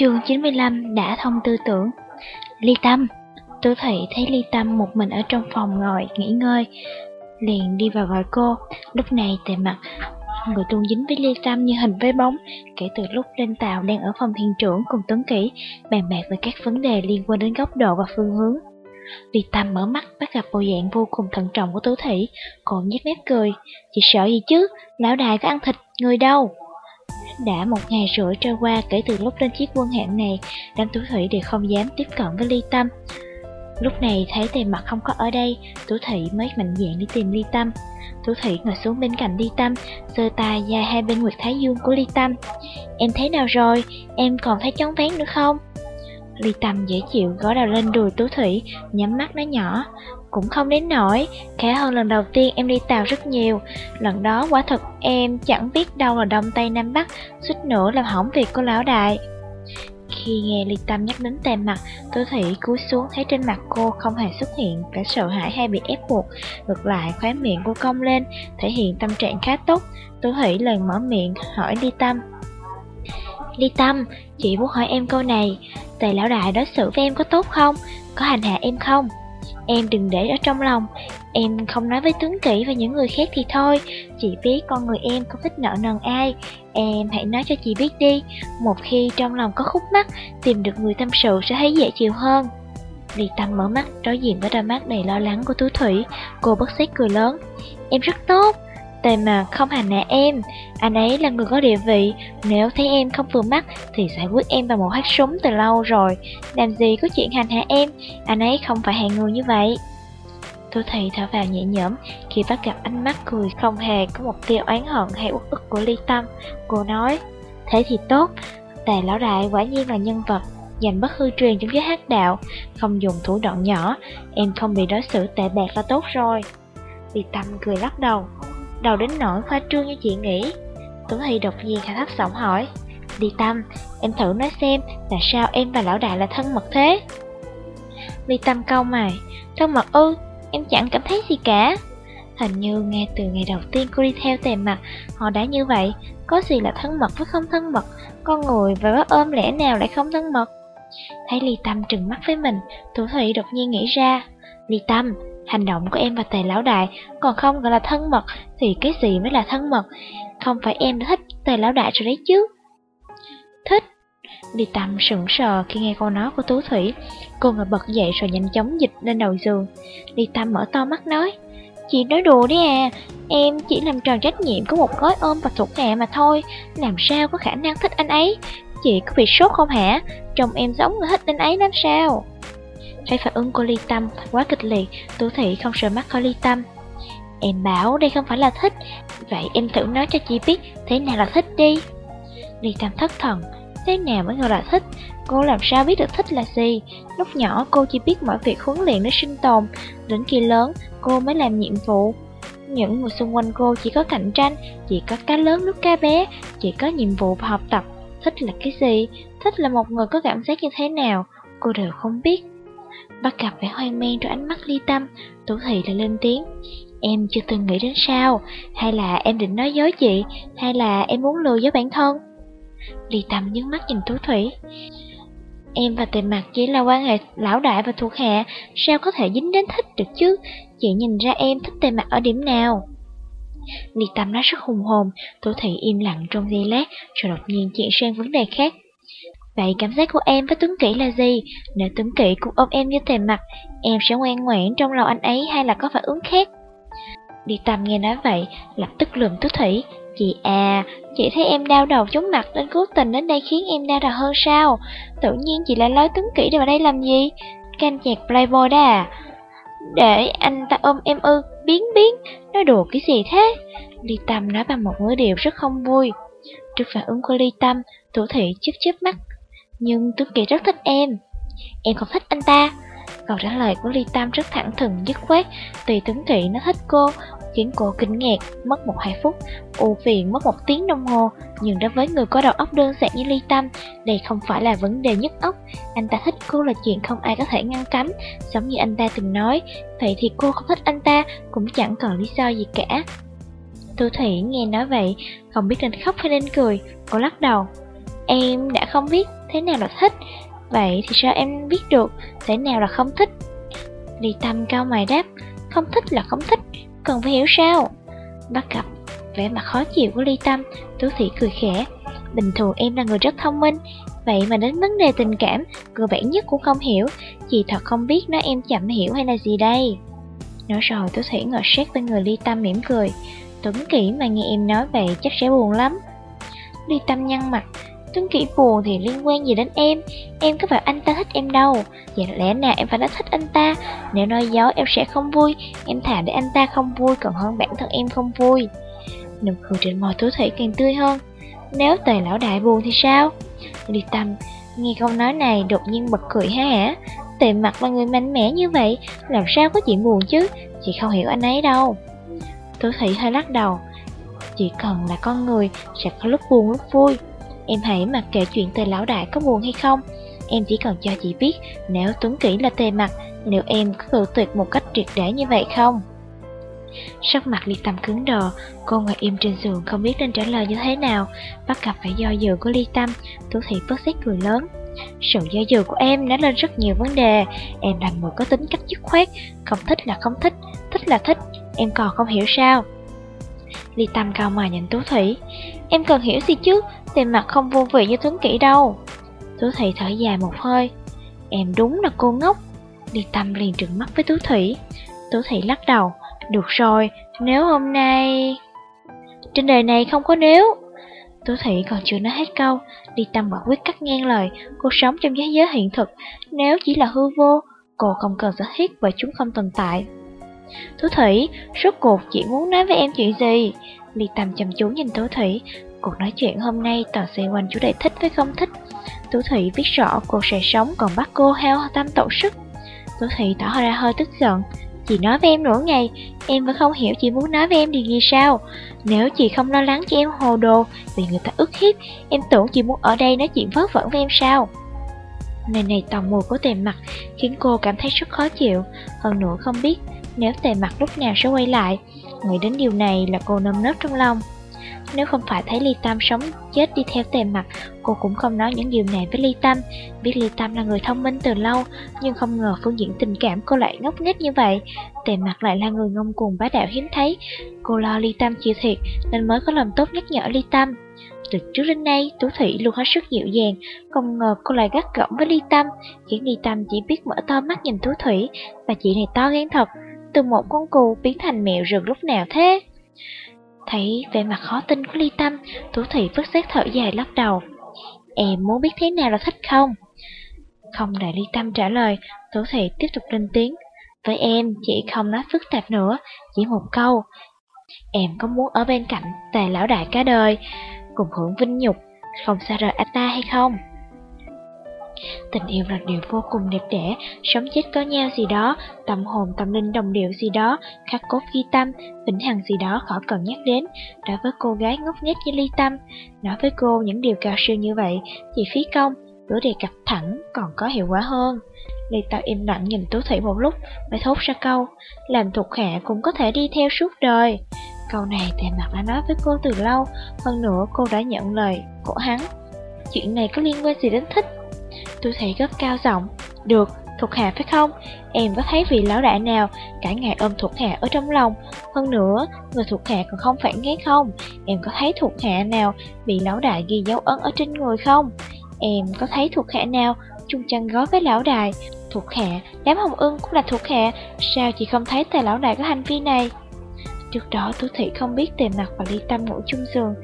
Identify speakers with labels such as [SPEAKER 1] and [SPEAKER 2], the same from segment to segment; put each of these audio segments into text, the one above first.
[SPEAKER 1] Chương 95 đã thông tư tưởng. Ly Tâm Tử Thị thấy Ly Tâm một mình ở trong phòng ngồi, nghỉ ngơi, Liền đi vào gọi cô. Lúc này tề mặt, Người tuôn dính với Ly Tâm như hình với bóng, Kể từ lúc lên tàu đang ở phòng thiên trưởng cùng Tuấn Kỷ, Bàn bạc về các vấn đề liên quan đến góc độ và phương hướng. Ly Tâm mở mắt, bắt gặp bộ dạng vô cùng thận trọng của Tử Thị còn nhếch mép cười, Chị sợ gì chứ? Lão đài có ăn thịt, người đâu? Đã một ngày rưỡi trôi qua kể từ lúc lên chiếc quân hạng này, đám tú thủy đều không dám tiếp cận với ly tâm. Lúc này thấy tề mặt không có ở đây, tú thủy mới mạnh dạn đi tìm ly tâm. Tú thủy ngồi xuống bên cạnh ly tâm, sơ tay ra hai bên nguyệt thái dương của ly tâm. Em thấy nào rồi, em còn thấy chóng ván nữa không? Ly tâm dễ chịu gõ đầu lên đùi tú thủy, nhắm mắt nói nhỏ. Cũng không đến nổi, khá hơn lần đầu tiên em đi tàu rất nhiều. Lần đó quả thật em chẳng biết đâu là Đông Tây Nam Bắc, suýt nữa làm hỏng việc của lão đại. Khi nghe Ly Tâm nhắc đến tề mặt, tôi Thủy cúi xuống thấy trên mặt cô không hề xuất hiện vẻ sợ hãi hay bị ép buộc. Ngược lại, khóe miệng cô cong lên, thể hiện tâm trạng khá tốt. tôi Thủy lần mở miệng hỏi Ly Tâm. Ly Tâm, chị muốn hỏi em câu này, tề lão đại đối xử với em có tốt không? Có hành hạ em không? Em đừng để ở trong lòng. Em không nói với Tuấn Kỷ và những người khác thì thôi. Chị biết con người em không thích nợ nần ai. Em hãy nói cho chị biết đi. Một khi trong lòng có khúc mắc, Tìm được người tâm sự sẽ thấy dễ chịu hơn. Ly Tâm mở mắt, đối diện với đôi mắt đầy lo lắng của Tú Thủy. Cô bất xét cười lớn. Em rất tốt. Tề mà không hành hạ em? Anh ấy là người có địa vị. Nếu thấy em không vừa mắt Thì giải quyết em bằng một phát súng từ lâu rồi. Làm gì có chuyện hành hạ em? Anh ấy không phải hạng người như vậy. Tôi thì thở vào nhẹ nhõm Khi bắt gặp ánh mắt cười không hề Có một tia oán hận hay uất ức của ly tâm. Cô nói, Thế thì tốt. Tề lão đại quả nhiên là nhân vật Dành bất hư truyền trong giới hát đạo. Không dùng thủ đoạn nhỏ, Em không bị đối xử tệ bạc là tốt rồi. Ly tâm cười lắc đầu đầu đến nỗi khoa trương như chị nghĩ. Tuấn Hy đột nhiên khả thấp giọng hỏi, Đi Tâm, em thử nói xem là sao em và lão đại là thân mật thế? Đi Tâm câu mày, thân mật ư, em chẳng cảm thấy gì cả. Hình như ngay từ ngày đầu tiên cô đi theo tề mặt, họ đã như vậy, có gì là thân mật với không thân mật, con người và có ôm lẽ nào lại không thân mật. Thấy Ly Tâm trừng mắt với mình, Thủ Thủy đột nhiên nghĩ ra, Ly Tâm, Hành động của em và tề lão đại còn không gọi là thân mật thì cái gì mới là thân mật? Không phải em đã thích tề lão đại rồi đấy chứ? Thích? Đi tầm sững sờ khi nghe câu nói của Tú Thủy. Cô ngồi bật dậy rồi nhanh chóng dịch lên đầu giường. Đi tâm mở to mắt nói. Chị nói đùa đấy à, em chỉ làm tròn trách nhiệm của một gói ôm và thuộc hạ mà thôi. Làm sao có khả năng thích anh ấy? Chị có bị sốt không hả? Chồng em giống người thích anh ấy lắm sao? Thấy phản ứng của ly tâm quá kịch liệt, Tú Thị không sợ mắt khỏi ly tâm. Em bảo đây không phải là thích, vậy em thử nói cho chị biết thế nào là thích đi. Ly tâm thất thần, thế nào mới gọi là thích, cô làm sao biết được thích là gì. Lúc nhỏ cô chỉ biết mọi việc huấn luyện để sinh tồn, đến khi lớn cô mới làm nhiệm vụ. Những người xung quanh cô chỉ có cạnh tranh, chỉ có cá lớn lúc cá bé, chỉ có nhiệm vụ và học tập. Thích là cái gì? Thích là một người có cảm giác như thế nào? Cô đều không biết. Bắt gặp vẻ hoang mang trong ánh mắt ly tâm. Tú Thị lại lên tiếng, Em chưa từng nghĩ đến sao? Hay là em định nói dối chị? Hay là em muốn lừa dối bản thân? Ly tâm nhướng mắt nhìn Tú Thủy. Em và tề mặt chỉ là quan hệ lão đại và thuộc hạ, Sao có thể dính đến thích được chứ? Chị nhìn ra em thích tề mặt ở điểm nào? Ly tâm nói rất hùng hồn. Tú Thị im lặng trong giây lát, Rồi đột nhiên chuyển sang vấn đề khác. Vậy cảm giác của em với Tuấn Kỷ là gì? Nếu Tuấn Kỷ cũng ôm em như thề mặt, em sẽ ngoan ngoãn trong lòng anh ấy hay là có phản ứng khác? Đi Tâm nghe nói vậy, lập tức lườm Tú Thủy. Chị à, chị thấy em đau đầu chống mặt nên cố tình đến đây khiến em đau đầu hơn sao? Tự nhiên chị lại lối Tuấn Kỷ vào đây làm gì? Canh nhạc Playboy đó à? Để anh ta ôm em ư, biến biến, nói đùa cái gì thế? Ly Tâm nói bằng một ngữ điệu rất không vui. Trước phản ứng của Ly Tâm, Thủ Thị chớp chớp mắt, nhưng Tuấn kỳ rất thích em. Em không thích anh ta. Câu trả lời của Ly Tam rất thẳng thừng dứt khoát, tùy Tuấn Kỵ nó thích cô, khiến cô kinh ngạc, mất một hai phút, u phiền mất một tiếng đồng hồ. Nhưng đối với người có đầu óc đơn giản như Ly Tâm, đây không phải là vấn đề nhức óc. Anh ta thích cô là chuyện không ai có thể ngăn cấm, giống như anh ta từng nói. Vậy thì cô không thích anh ta cũng chẳng còn lý do gì cả. Thu Thủy nghe nói vậy, không biết nên khóc hay nên cười, cô lắc đầu. Em đã không biết thế nào là thích, vậy thì sao em biết được thế nào là không thích? Ly Tâm cao mày đáp, không thích là không thích, cần phải hiểu sao? Bắt gặp vẻ mặt khó chịu của Ly Tâm, Tú thị cười khẽ. Bình thường em là người rất thông minh, vậy mà đến vấn đề tình cảm, cơ bản nhất cũng không hiểu, chị thật không biết nói em chậm hiểu hay là gì đây. Nói rồi Tú thị ngồi sát bên người Ly Tâm mỉm cười, Tuấn kỹ mà nghe em nói vậy chắc sẽ buồn lắm. Ly Tâm nhăn mặt, Tuấn Kỷ buồn thì liên quan gì đến em? Em có phải anh ta thích em đâu. Vậy lẽ nào em phải nói thích anh ta? Nếu nói dối, em sẽ không vui. Em thả để anh ta không vui còn hơn bản thân em không vui. Nụ cười trên môi Tú Thủy càng tươi hơn. Nếu tề lão đại buồn thì sao? Ly Tâm, nghe câu nói này đột nhiên bật cười ha hả? Tề mặt là người mạnh mẽ như vậy, Làm sao có chuyện buồn chứ? Chị không hiểu anh ấy đâu. Tú Thủy hơi lắc đầu. Chỉ cần là con người sẽ có lúc buồn lúc vui. Em hãy mặc kệ chuyện tề lão đại có buồn hay không. Em chỉ cần cho chị biết Nếu Tuấn Kỷ là tề mặt, Liệu em có tự tuyệt một cách triệt để như vậy không? Sắc mặt ly tâm cứng đờ, Cô ngồi im trên giường không biết nên trả lời như thế nào. Bắt gặp phải do dự của ly tâm, Tú thị bớt xét cười lớn. Sự do dự của em nói lên rất nhiều vấn đề. Em là người có tính cách dứt khoát, Không thích là không thích Thích là thích, Em còn không hiểu sao. Ly tâm cao mà nhìn Tú Thủy. Em cần hiểu gì chứ? Tề mặt không vô vị như Tuấn Kỷ đâu. Tú Thủy thở dài một hơi. Em đúng là cô ngốc. Ly tâm liền trừng mắt với Tú Thủy. Tú Thủy lắc đầu. Được rồi, nếu hôm nay... Trên đời này không có nếu. Tú Thủy còn chưa nói hết câu. Ly tâm quả quyết cắt ngang lời. Cô sống trong thế giới hiện thực. Nếu chỉ là hư vô Cô không cần sở thiết và chúng không tồn tại. Tú Thủy, suốt cuộc chị muốn nói với em chuyện gì? Ly Tâm chăm chú nhìn Tú Thủy, cuộc nói chuyện hôm nay toàn xoay quanh chủ đề thích với không thích. Tú Thủy biết rõ cô sẽ sống còn bắt cô heo tâm tổn sức. Tú Thủy tỏ ra hơi tức giận. Chị nói với em nửa ngày, em vẫn không hiểu chị muốn nói với em điều gì sao. Nếu chị không lo lắng cho em hồ đồ vì người ta ức hiếp, em tưởng chị muốn ở đây nói chuyện vớ vẩn với em sao. Này này tò mùi của tề mặt khiến cô cảm thấy rất khó chịu, hơn nữa không biết nếu tề mặt lúc nào sẽ quay lại. Nghĩ đến điều này là cô nơm nớp trong lòng. Nếu không phải thấy Ly Tâm sống chết đi theo tề mặt, cô cũng không nói những điều này với Ly Tâm. Biết Ly Tâm là người thông minh từ lâu, nhưng không ngờ phương diện tình cảm cô lại ngốc nghếch như vậy. Tề mặt lại là người ngông cuồng bá đạo hiếm thấy. Cô lo Ly Tâm chịu thiệt nên mới có lòng tốt nhắc nhở Ly Tâm. Từ trước đến nay, Tú Thủy luôn hết sức dịu dàng, không ngờ cô lại gắt gỏng với Ly Tâm, khiến Ly Tâm chỉ biết mở to mắt nhìn Tú Thủy, và chị này to gan thật, từ một con cừu biến thành mèo rừng lúc nào thế? Thấy vẻ mặt khó tin của Ly Tâm, Tú Thị vứt xét thở dài lắc đầu. Em muốn biết thế nào là thích không? Không đợi Ly Tâm trả lời, Tú Thị tiếp tục lên tiếng. Với em, chị không nói phức tạp nữa, chỉ một câu. Em có muốn ở bên cạnh tề lão đại cả đời, cùng hưởng vinh nhục, không xa rời anh ta hay không? Tình yêu là điều vô cùng đẹp đẽ, sống chết có nhau gì đó, tâm hồn tâm linh đồng điệu gì đó, khắc cốt ghi tâm, vĩnh hằng gì đó khỏi cần nhắc đến. Đối với cô gái ngốc nghếch như ly tâm, nói với cô những điều cao siêu như vậy, chỉ phí công, bữa đề cập thẳng còn có hiệu quả hơn. Ly tâm im lặng nhìn Tú Thủy một lúc, mới thốt ra câu, làm thuộc hạ cũng có thể đi theo suốt đời. Câu này tề mặt đã nói với cô từ lâu, hơn nữa cô đã nhận lời của hắn. Chuyện này có liên quan gì đến thích? Tôi thấy gấp cao giọng Được, thuộc hạ phải không? Em có thấy vị lão đại nào cả ngày ôm thuộc hạ ở trong lòng Hơn nữa, người thuộc hạ còn không phản ghét không? Em có thấy thuộc hạ nào bị lão đại ghi dấu ấn ở trên người không? Em có thấy thuộc hạ nào chung chăn gói với lão đại Thuộc hạ, đám hồng ưng cũng là thuộc hạ Sao chị không thấy tề lão đại có hành vi này? Trước đó, Tú Thị không biết Tề Mặt và Ly Tâm ngủ chung giường.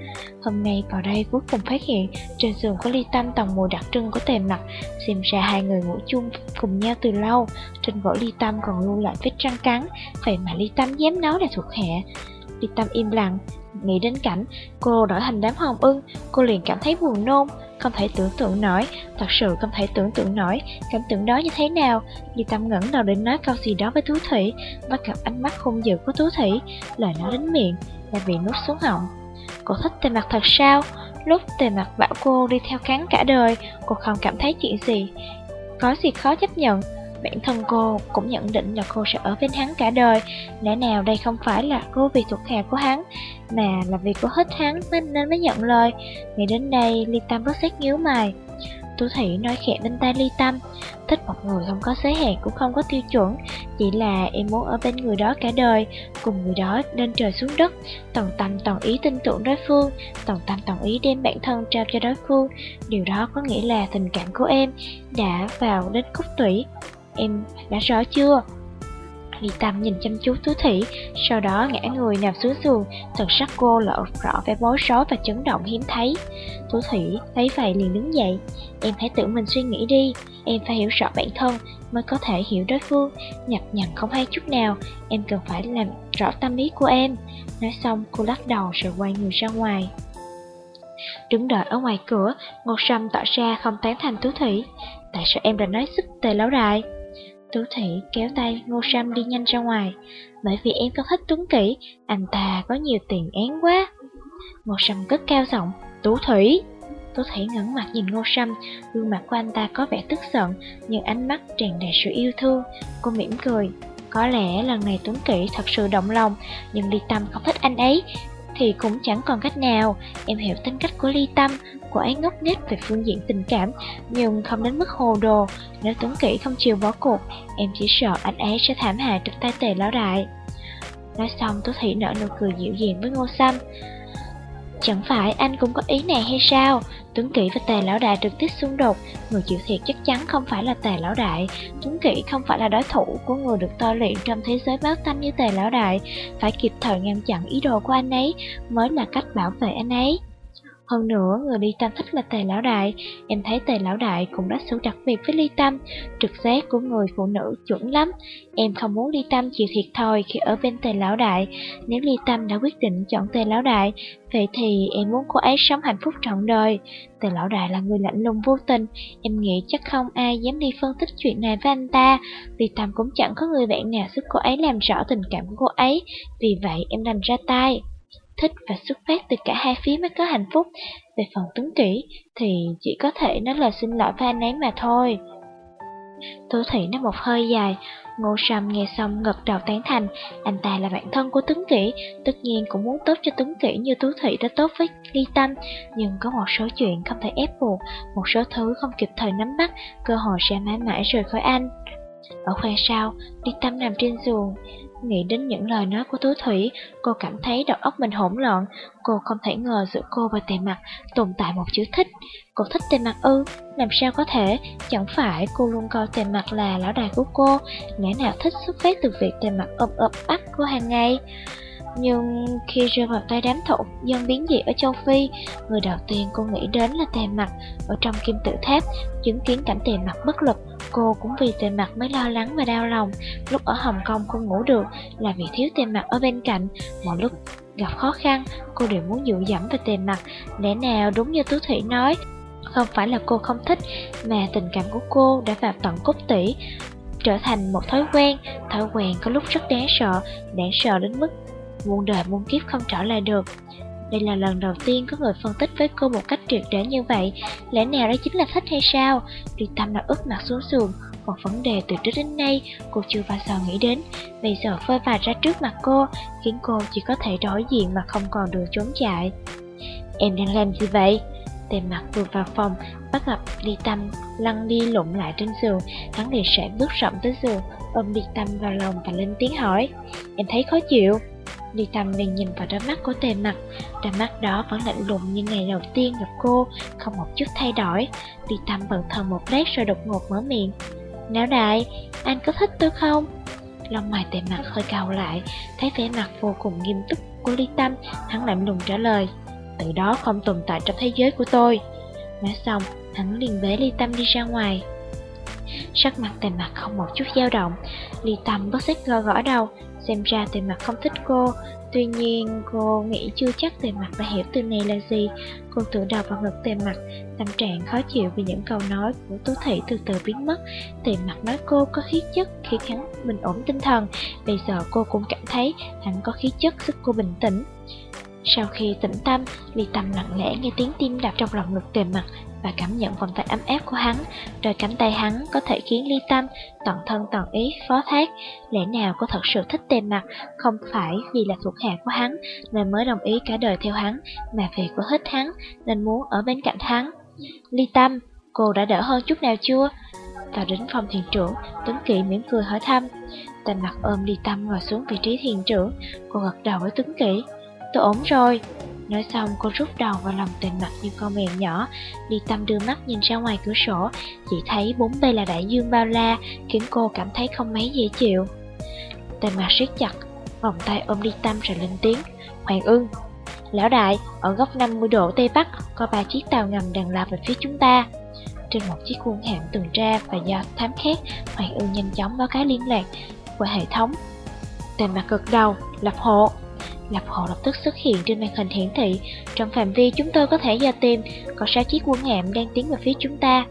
[SPEAKER 1] Hôm nay vào đây, cuối cùng phát hiện Trên giường có Ly Tâm tòng mùi đặc trưng của Tề Mặt Xem ra hai người ngủ chung cùng nhau từ lâu, Trên gỗ Ly Tâm còn lưu lại vết răng cắn. Vậy mà Ly Tâm dám nói là thuộc hạ. Ly Tâm im lặng, Nghĩ đến cảnh cô đổi thành đám hồng ưng, Cô liền cảm thấy buồn nôn. Không thể tưởng tượng nổi, thật sự không thể tưởng tượng nổi, cảm tưởng đó như thế nào. Như Tâm ngẩng đầu định nói câu gì đó với thú Thủy, bắt gặp ánh mắt hung dữ của thú Thủy, lời nói đến miệng, là bị nuốt xuống họng. Cô thích tề mặt thật sao? Lúc tề mặt bảo cô đi theo cắn cả đời, cô không cảm thấy chuyện gì. Có gì khó chấp nhận, bản thân cô cũng nhận định là cô sẽ ở bên hắn cả đời. Lẽ nào đây không phải là cô vì thuộc hạ của hắn, mà là vì cô thích hắn nên mới nhận lời. ngày đến đây, Ly Tâm rất xét nhíu mày. Tú Thủy nói khẽ bên tai Ly Tâm Thích một người không có giới hạn cũng không có tiêu chuẩn Chỉ là em muốn ở bên người đó cả đời Cùng người đó lên trời xuống đất Toàn tâm toàn ý tin tưởng đối phương Toàn tâm toàn ý đem bản thân trao cho đối phương Điều đó có nghĩa là tình cảm của em Đã vào đến cốt tủy Em đã rõ chưa? Ly Tâm nhìn chăm chú Tú Thủy, sau đó ngã người nằm xuống giường, thần sắc cô lộ rõ vẻ bối rối và chấn động hiếm thấy. Tú Thủy thấy vậy liền đứng dậy, em hãy tự mình suy nghĩ đi, em phải hiểu rõ bản thân mới có thể hiểu đối phương, nhập nhằn không hay chút nào, em cần phải làm rõ tâm ý của em. Nói xong cô lắc đầu rồi quay người ra ngoài. Đứng đợi ở ngoài cửa, Ngô Sâm tỏ ra không tán thành Tú Thủy. Tại sao em đã nói sức tề lão đại? Tú Thủy kéo tay Ngô Sâm đi nhanh ra ngoài. Bởi vì em không thích Tuấn Kỷ Anh ta có nhiều tiền án quá. Ngô Sâm cất cao giọng Tú Thủy. Tú Thủy ngẩng mặt nhìn Ngô Sâm Gương mặt của anh ta có vẻ tức giận Nhưng ánh mắt tràn đầy sự yêu thương. Cô mỉm cười Có lẽ lần này Tuấn Kỷ thật sự động lòng Nhưng Ly Tâm không thích anh ấy thì cũng chẳng còn cách nào. Em hiểu tính cách của Ly Tâm, cô ấy ngốc nghếch về phương diện tình cảm, nhưng không đến mức hồ đồ. Nếu Tuấn Kỷ không chịu bỏ cuộc, em chỉ sợ anh ấy sẽ thảm hại trong tay tề lão đại. Nói xong Tú Thị nở nụ cười dịu dàng với Ngô Sâm. Chẳng phải anh cũng có ý này hay sao? Tuấn Kỷ và Tề Lão Đại trực tiếp xung đột, người chịu thiệt chắc chắn không phải là Tề Lão Đại. Tuấn Kỷ không phải là đối thủ của người được tôi luyện trong thế giới báo tanh như Tề Lão Đại, phải kịp thời ngăn chặn ý đồ của anh ấy mới là cách bảo vệ anh ấy. Hơn nữa, người Ly Tâm thích là Tề Lão Đại. Em thấy Tề Lão Đại cũng đã xử đặc biệt với Ly Tâm. Trực giác của người phụ nữ chuẩn lắm. Em không muốn Ly Tâm chịu thiệt thòi khi ở bên Tề Lão Đại. Nếu Ly Tâm đã quyết định chọn Tề Lão Đại, vậy thì em muốn cô ấy sống hạnh phúc trọn đời. Tề Lão Đại là người lạnh lùng vô tình. Em nghĩ chắc không ai dám đi phân tích chuyện này với anh ta. Ly Tâm cũng chẳng có người bạn nào giúp cô ấy làm rõ tình cảm của cô ấy. Vì vậy em đành ra tay thích và xuất phát từ cả hai phía mới có hạnh phúc. Về phần Tuấn Kỹ thì chỉ có thể nói là xin lỗi với anh ấy mà thôi. Tô Thị nói một hơi dài, Ngô Sâm nghe xong ngật đầu tán thành, anh ta là bạn thân của Tuấn Kỷ, tất nhiên cũng muốn tốt cho Tuấn Kỷ như Tú Thị đã tốt với Ly Tâm, nhưng có một số chuyện không thể ép buộc, một số thứ không kịp thời nắm bắt, cơ hội sẽ mãi mãi rời khỏi anh. Ở khoang sau, Ly Tâm nằm trên giường, Nghĩ đến những lời nói của Tú Thủy, cô cảm thấy đầu óc mình hỗn loạn. Cô không thể ngờ giữa cô và tề mặt tồn tại một chữ thích. Cô thích tề mặt ư, làm sao có thể, chẳng phải cô luôn coi tề mặt là lão đại của cô, Ngã nào thích xuất phát từ việc tề mặt ôm ấp ấp của hàng ngày. Nhưng khi rơi vào tay đám thổ dân biến dị ở châu Phi, người đầu tiên cô nghĩ đến là tề mặt ở trong kim tự tháp, chứng kiến cảnh tề mặt bất lực. Cô cũng vì tề mặt mới lo lắng và đau lòng. Lúc ở Hồng Kông không ngủ được là vì thiếu tề mặt ở bên cạnh. Mọi lúc gặp khó khăn, cô đều muốn dụ dẫm về tề mặt. Lẽ nào đúng như Tú Thủy nói, không phải là cô không thích, mà tình cảm của cô đã vào tận cốt tủy, trở thành một thói quen. Thói quen có lúc rất đáng sợ, đáng sợ đến mức muôn đời muôn kiếp không trở lại được. Đây là lần đầu tiên có người phân tích với cô một cách triệt để như vậy, lẽ nào đó chính là thích hay sao? Đi tâm là ướt mặt xuống giường, một vấn đề từ trước đến nay cô chưa bao giờ nghĩ đến, bây giờ phơi bày ra trước mặt cô, khiến cô chỉ có thể đối diện mà không còn đường trốn chạy. Em đang làm gì vậy? Tề mặt vừa vào phòng, bắt gặp Ly Tâm lăn đi lụng lại trên giường, hắn liền sẽ bước rộng tới giường, ôm Ly Tâm vào lòng và lên tiếng hỏi. Em thấy khó chịu. Ly Tâm liền nhìn vào đôi mắt của tề mặt Đôi mắt đó vẫn lạnh lùng như ngày đầu tiên gặp cô Không một chút thay đổi. Ly Tâm bận thần một lát rồi đột ngột mở miệng. Não đại, anh có thích tôi không? Lông mày tề mặt hơi cau lại Thấy vẻ mặt vô cùng nghiêm túc của Ly Tâm Hắn lạnh lùng trả lời Từ đó không tồn tại trong thế giới của tôi. Nói xong, hắn liền bế Ly Tâm đi ra ngoài. Sắc mặt tề mặt không một chút dao động Ly Tâm bất xích gõ gõ đầu Xem ra tề mặt không thích cô Tuy nhiên, cô nghĩ chưa chắc tề mặt đã hiểu từ này là gì. Cô tự đầu vào ngực tề mặt, tâm trạng khó chịu vì những câu nói của Tố Thị từ từ biến mất. Tề mặt nói cô có khí chất khi hắn bình ổn tinh thần. Bây giờ cô cũng cảm thấy hắn có khí chất giúp cô bình tĩnh. Sau khi tĩnh tâm, Ly Tâm lặng lẽ nghe tiếng tim đập trong lòng ngực tề mặt và cảm nhận vòng tay ấm áp của hắn. Rồi cánh tay hắn có thể khiến Ly Tâm toàn thân toàn ý phó thác. Lẽ nào cô thật sự thích tề mặt, không phải vì là thuộc hạ của hắn nên mới đồng ý cả đời theo hắn, mà vì cô thích hắn nên muốn ở bên cạnh hắn. Ly Tâm, cô đã đỡ hơn chút nào chưa? Vào đến phòng thiền trưởng, Tuấn Kỵ mỉm cười hỏi thăm. Tề mặt ôm Ly Tâm ngồi xuống vị trí thiền trưởng, cô gật đầu với Tuấn Kỵ. Tôi ổn rồi. Nói xong cô rút đầu vào lòng tề mặt như con mèo nhỏ Ly Tâm đưa mắt nhìn ra ngoài cửa sổ. Chỉ thấy bốn bề là đại dương bao la Khiến cô cảm thấy không mấy dễ chịu. Tề mặt siết chặt Vòng tay ôm Ly Tâm rồi lên tiếng Hoàng ưng Lão đại, ở góc 50 độ Tây Bắc Có ba chiếc tàu ngầm đang lao về phía chúng ta. Trên một chiếc quân hạm tuần tra Và do thám khác Hoàng ưng nhanh chóng báo cáo liên lạc Qua hệ thống. Tề mặt cực đầu, lập hộ. Lập hồ lập tức xuất hiện trên màn hình hiển thị. Trong phạm vi chúng tôi có thể dò tìm Có 6 chiếc quân hạm đang tiến về phía chúng ta.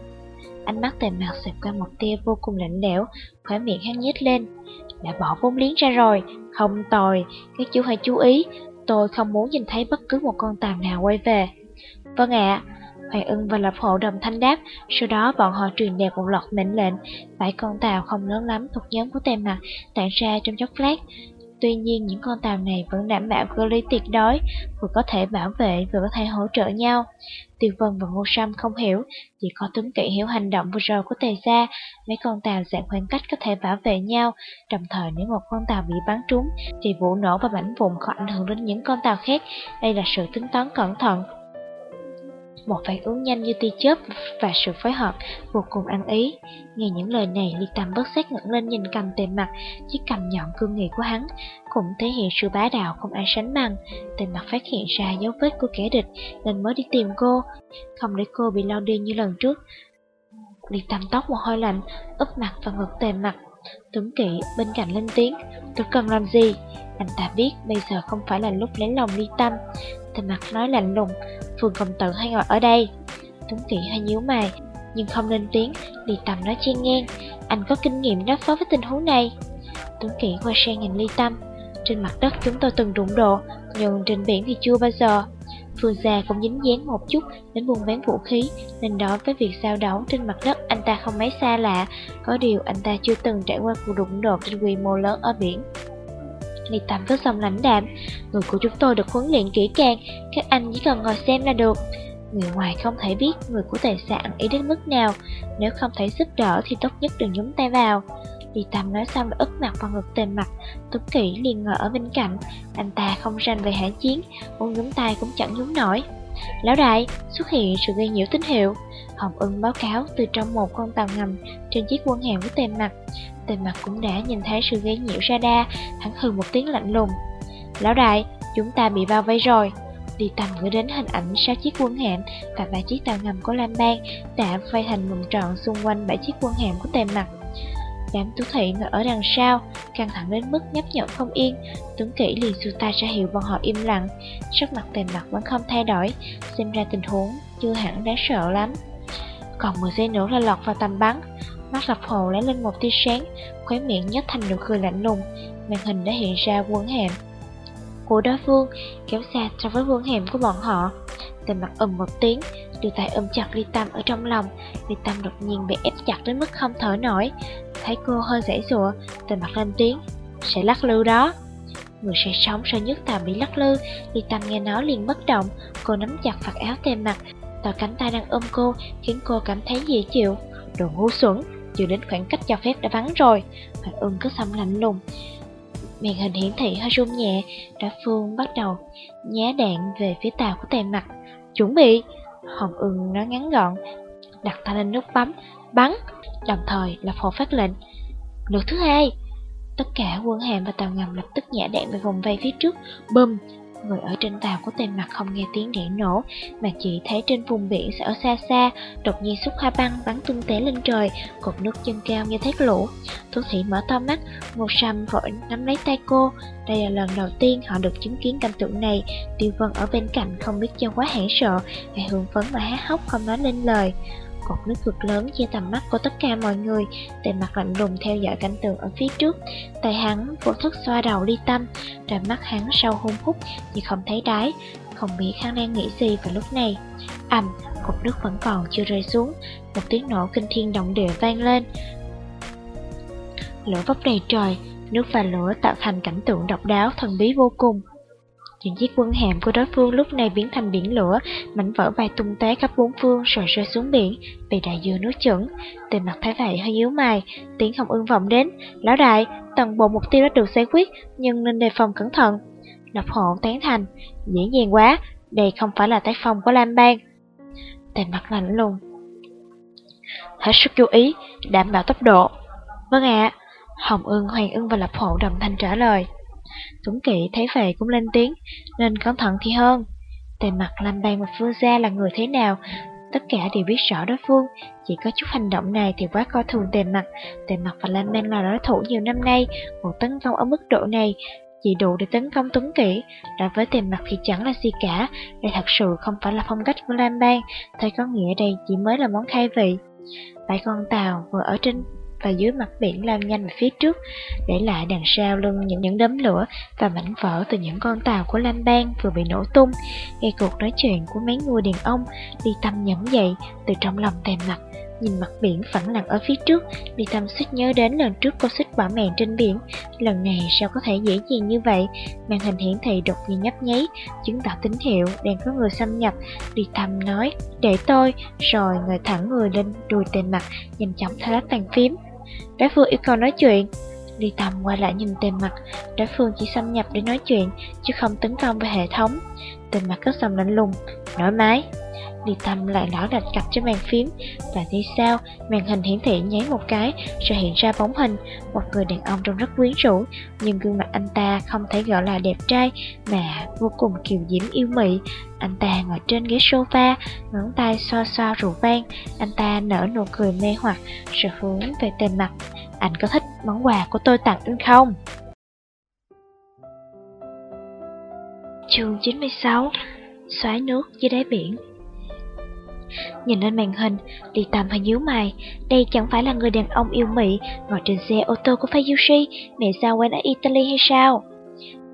[SPEAKER 1] Ánh mắt tề mặt xẹp qua một tia vô cùng lạnh lẽo Khóe miệng hắn nhếch lên. Đã bỏ vốn liếng ra rồi. Không tồi Các chú hãy chú ý. Tôi không muốn nhìn thấy bất cứ một con tàu nào quay về. Vâng ạ. Hoàng ưng và Lập Hộ đồng thanh đáp, sau đó bọn họ truyền đạt một loạt mệnh lệnh. Bảy con tàu không lớn lắm thuộc nhóm của tề mặt tản ra trong chốc lát, Tuy nhiên những con tàu này vẫn đảm bảo cơ lý tuyệt đối, vừa có thể bảo vệ vừa có thể hỗ trợ nhau. Tiêu Vân và Ngô Sâm không hiểu, chỉ có Tuấn Kỵ hiểu hành động vừa rồi của Tề Gia. Mấy con tàu dạng khoảng cách có thể bảo vệ nhau, đồng thời nếu một con tàu bị bắn trúng thì vụ nổ và mảnh vụn không ảnh hưởng đến những con tàu khác. Đây là sự tính toán cẩn thận một phản ứng nhanh như tia chớp và sự phối hợp vô cùng ăn ý. Nghe những lời này, Ly Tâm bất giác ngẩng lên nhìn cầm tề mặt, chiếc cầm nhọn cương nghị của hắn, cũng thể hiện sự bá đạo không ai sánh bằng. Tề mặt phát hiện ra dấu vết của kẻ địch, nên mới đi tìm cô, không để cô bị lao đi như lần trước. Ly Tâm tóc một hơi lạnh, úp mặt và ngực tề mặt. Tuấn Kỵ bên cạnh lên tiếng, tôi cần làm gì? Anh ta biết bây giờ không phải là lúc lấy lòng ly tâm thì mặt nói lạnh lùng Phương công tử hay ngồi ở đây. Tuấn Kỵ hơi nhíu mày Nhưng không lên tiếng Ly tâm nói chen ngang. Anh có kinh nghiệm đối phó với tình huống này. Tuấn Kỵ quay sang nhìn ly tâm. Trên mặt đất chúng tôi từng đụng độ Nhưng trên biển thì chưa bao giờ. Phương Già cũng dính dáng một chút đến buôn bán vũ khí, nên đối với việc giao đấu trên mặt đất anh ta không mấy xa lạ, có điều anh ta chưa từng trải qua cuộc đụng độ trên quy mô lớn ở biển. Ly Tâm với dòng lãnh đạm. Người của chúng tôi được huấn luyện kỹ càng. Các anh chỉ cần ngồi xem là được. Người ngoài không thể biết người của tài sản ý đến mức nào. Nếu không thể giúp đỡ thì tốt nhất đừng nhúng tay vào. Lý Tâm nói xong đã ức mặt vào ngực tề mặt Tuấn Kỷ liền ngồi ở bên cạnh. Anh ta không rành về hải chiến Muốn nhúng tay cũng chẳng nhúng nổi. Lão đại, xuất hiện sự gây nhiễu tín hiệu. Hồng ưng báo cáo từ trong một con tàu ngầm trên chiếc quân hàng của tề mặt Tề mặt cũng đã nhìn thấy sự gây nhiễu radar, hắn hừ một tiếng lạnh lùng. Lão đại, chúng ta bị bao vây rồi. Đi tầm gửi đến hình ảnh sáu chiếc quân hạm và ba chiếc tàu ngầm của Lam Bang đã vây thành vòng tròn xung quanh bảy chiếc quân hạm của tề mặt. Đám tú thị ngồi ở đằng sau, căng thẳng đến mức nhấp nhộn không yên. tướng kỹ liền xua tay ra hiệu bọn họ im lặng. Sắc mặt tề mặt vẫn không thay đổi, xem ra tình huống chưa hẳn đáng sợ lắm. Còn 10 giây nữa là lọt vào tầm bắn. Mắt lập hồ lấy lên một tia sáng, khóe miệng nhếch thành nụ cười lạnh lùng. Màn hình đã hiện ra quân hàm của đối phương kéo xa so với quân hàm của bọn họ. tình mặt ầm một tiếng, đưa tay ôm chặt Ly Tâm ở trong lòng. Ly Tâm đột nhiên bị ép chặt đến mức không thở nổi. Thấy cô hơi dãy dụa, tình mặt lên tiếng, sẽ lắc lư đó. Người sẽ sống sợ nhất tàu bị lắc lư, Ly Tâm nghe nói liền bất động, cô nắm chặt vạt áo tề mặt, tòa cánh tay đang ôm cô khiến cô cảm thấy dễ chịu. Đồ ngu xuẩn, chưa đến khoảng cách cho phép đã vắng rồi. Hoàng ưng cứ xăm lạnh lùng. Màn hình hiển thị hơi rung nhẹ, đã phương bắt đầu nhá đạn về phía tàu của tề mặt. Chuẩn bị! Hồng ưng nói ngắn gọn, đặt tay lên nút bấm, bắn, đồng thời là phổ phát lệnh. Lượt thứ hai! Tất cả quân hàm và tàu ngầm lập tức nhả đạn về vòng vây phía trước, bùm! Người ở trên tàu của tên mặt không nghe tiếng đạn nổ, mà chỉ thấy trên vùng biển ở xa xa, đột nhiên xúc hoa băng bắn tung té lên trời, cột nước chân cao như thác lũ. Thu thị mở to mắt, Ngô Sâm vội nắm lấy tay cô. Đây là lần đầu tiên họ được chứng kiến cảnh tượng này. Tiêu Vân ở bên cạnh không biết cho quá hãng sợ, hay hương phấn và há hốc không nói lên lời. Cột nước cực lớn che tầm mắt của tất cả mọi người, tề mặt lạnh lùng theo dõi cảnh tượng ở phía trước. Tay hắn vô thức xoa đầu ly tâm, rồi mắt hắn sâu hôn hút nhưng không thấy đáy, không biết hắn đang nghĩ gì vào lúc này. Ẩm, cột nước vẫn còn chưa rơi xuống, một tiếng nổ kinh thiên động địa vang lên. Lửa vấp đầy trời, nước và lửa tạo thành cảnh tượng độc đáo thần bí vô cùng. Những chiếc quân hạm của đối phương lúc này biến thành biển lửa, mảnh vỡ bay tung tóe khắp bốn phương rồi rơi xuống biển, bị đại dương nuốt chửng. Tề mặt thấy vậy hơi yếu mày, tiếng không ưng vọng đến. Lão đại, toàn bộ mục tiêu đã được giải quyết, nhưng nên đề phòng cẩn thận. Lập hộ tán thành, dễ dàng quá, đây không phải là tác phong của Lam Bang. Tề mặt lạnh lùng. Hết sức chú ý, đảm bảo tốc độ. Vâng ạ. Hồng ưng, Hoàng ưng và Lập hộ đồng thanh trả lời. Tuấn Kỵ thấy vậy cũng lên tiếng, nên cẩn thận thì hơn. Tề mặt Lam Bang và Phương Gia là người thế nào, tất cả đều biết rõ đối phương, chỉ có chút hành động này thì quá coi thường tề mặt. Tề mặt và Lam Bang là đối thủ nhiều năm nay, một tấn công ở mức độ này chỉ đủ để tấn công Tuấn Kỵ. Đối với tề mặt thì chẳng là gì cả, đây thật sự không phải là phong cách của Lam Bang, thay có nghĩa đây chỉ mới là món khai vị. Bảy con tàu vừa ở trên và dưới mặt biển lao nhanh về phía trước, để lại đằng sau lưng những những đấm lửa và mảnh vỡ từ những con tàu của Lam Bang vừa bị nổ tung. Nghe cuộc nói chuyện của mấy người đàn ông, đi tâm nhẫm dậy từ trong lòng tèm mặt, Nhìn mặt biển phẳng lặng ở phía trước, Ly Tâm suýt nhớ đến lần trước cô suýt bỏ mèn trên biển. Lần này sao có thể dễ dàng như vậy? Màn hình hiển thị đột nhiên nhấp nháy, chứng tỏ tín hiệu đang có người xâm nhập. Ly Tâm nói, để tôi, rồi người thẳng người lên đùi tên mặt, nhanh chóng thay lát bàn phím. Đối phương yêu cầu nói chuyện. Ly Tâm quay lại nhìn tên mặt, đối phương chỉ xâm nhập để nói chuyện, chứ không tấn công về hệ thống. Tên mặt cất giọng lạnh lùng, nói mái. Đi Tâm lại lỏ đặt cặp trên bàn phím. Và thì sao Màn hình hiển thị nháy một cái Rồi hiện ra bóng hình. Một người đàn ông trông rất quyến rũ, Nhưng gương mặt anh ta không thể gọi là đẹp trai, Mà vô cùng kiều diễm yêu mị. Anh ta ngồi trên ghế sofa, Ngón tay xoa xoa rượu vang. Anh ta nở nụ cười mê hoặc Rồi hướng về tên mặt. Anh có thích món quà của tôi tặng anh không? Chương 96 Xoáy nước dưới đáy biển. Nhìn lên màn hình, Lý Tâm hơi nhíu mày, đây chẳng phải là người đàn ông yêu Mỹ ngồi trên xe ô tô của Fayushi, mẹ sao quen ở Italy hay sao?